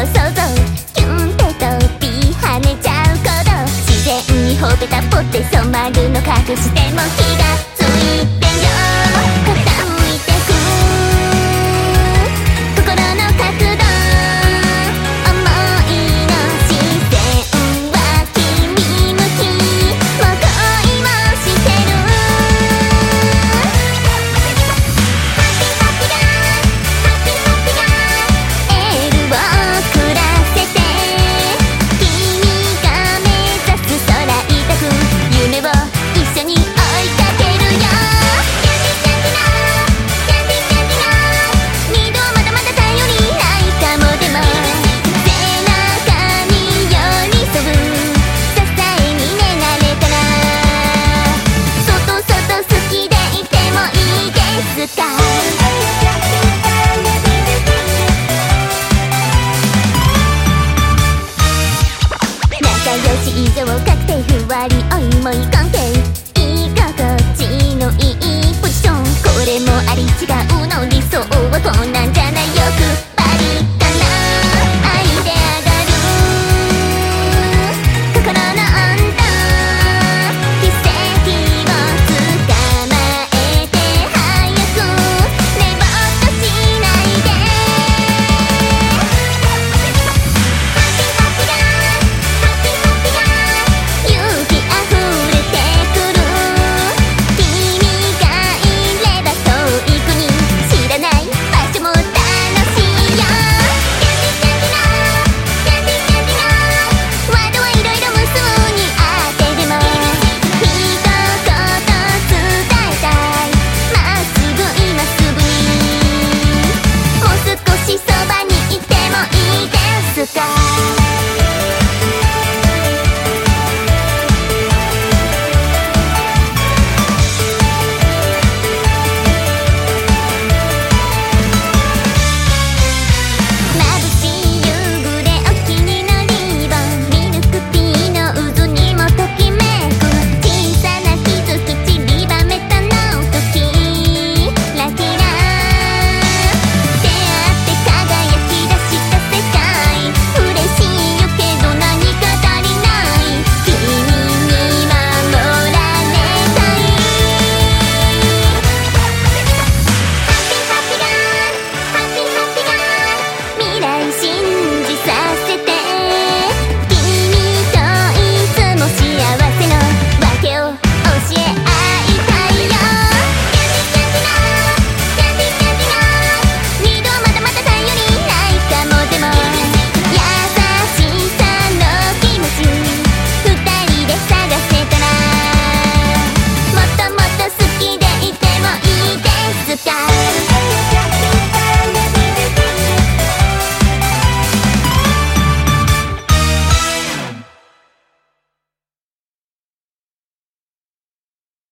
の想像キュンって飛び跳ねちゃうこと自然にほべたぽって染まるの隠しても気がついた仲良し以上確定ふわりおいもい関係ですか